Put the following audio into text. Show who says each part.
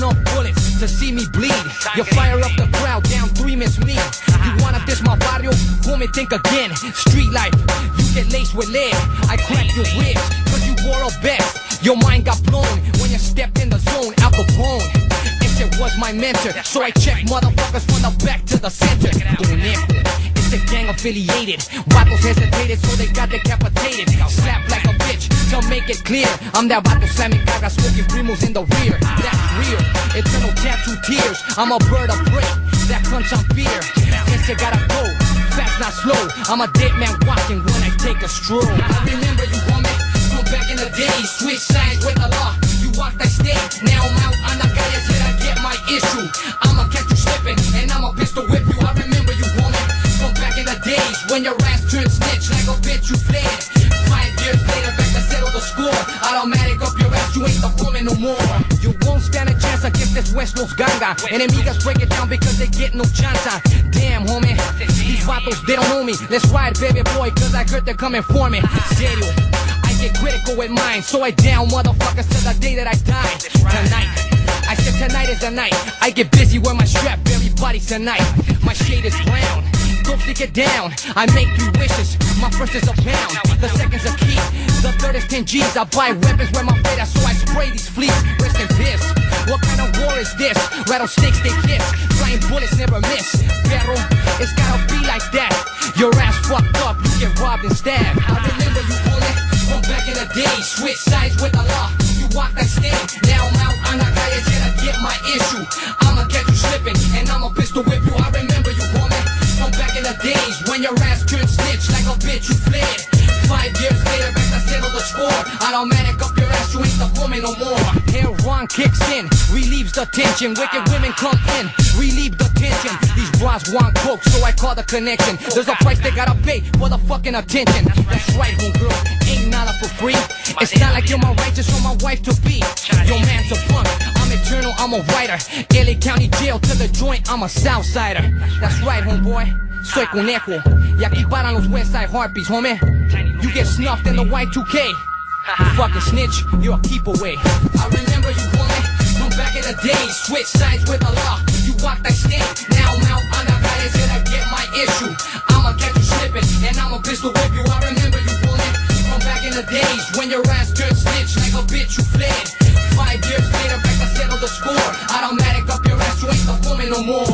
Speaker 1: bullets to see me bleed. You fire up the crowd, down three miss me. You wanna diss my barrio? me? think again. Street life, you get laced with lead. I crack your ribs, cause you wore a vest. Your mind got blown when you stepped in the zone, out the bone. It was my mentor, so I check motherfuckers from the back to the center. Going it. it's a gang affiliated. Waddles hesitated, so they got decapitated. Slap like a bitch, make it clear. I'm that vato slamming caga, smoking primos in the rear. That's real. Eternal tattoo tears. I'm a bird of prey. That comes on fear. Ese gotta go. Fast, not slow. I'm a dead man walking when I take a stroll. I remember you, woman, from back in the day. Switch sides with the law. You walked that stage. Now I'm out on the calle till I get my issue. I'ma catch you slipping, and I'ma pistol whip you. I remember you, woman, from back in the days when your ass turned snitch like a bitch you fled. Years later, back to settle the score. Automatic up your ass, you ain't the woman no more. You won't stand a chance against this West Los ganga. Enemigas break it down because they get no chance. Damn, homie, these vatos, they don't know me. Let's ride, baby boy, cause I heard they're coming for me. Serio. I get critical with mine, so I down motherfuckers till the day that I die. Tonight, I said tonight is the night. I get busy with my strap, everybody's tonight. My shade is brown. Don't stick it down. I make three wishes. My first is a pound. The second's a key. The third is 10 G's. I buy weapons where my fate so I spray these fleas. Rest in piss. What kind of war is this? Rattle Rattlesnakes they kiss. Flying bullets never miss. Pero, it's gotta be like that. Your ass fucked up. You get robbed and stabbed. I remember you bullet from back in the day. Switch sides with the law. You walk that stage. Now I'm out on calle till I get my issue. I'ma catch you slipping and I'ma pistol whip you. I remember you, woman, from back in the days when your ass turned snitch like a bitch you fled. Five years later, back to settle the score. Automatic up your ass, you ain't the woman no more. Here Ron kicks in, relieves the tension. Wicked women come in, relieve the tension. These bras want coke, so I call the connection. There's a price they gotta pay for the fucking attention. That's right, homegirl, ain't nada for free. I'm a writer. LA County Jail to the joint, I'm a Southsider. That's right, homeboy. Soy conejo, y aquí paran los Westside Harpies, homie. You get snuffed in the Y2K. You fucking snitch, you're a keep away. I remember you, woman, from back in the days. Switch sides with the law. You walk that stage. Now I'm out on the calle till I get my issue. I'ma catch you slipping, and I'ma pistol whip you. I remember you, woman, from back in the days when your ass turned snitch like a bitch you fled. Score.